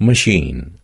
machine.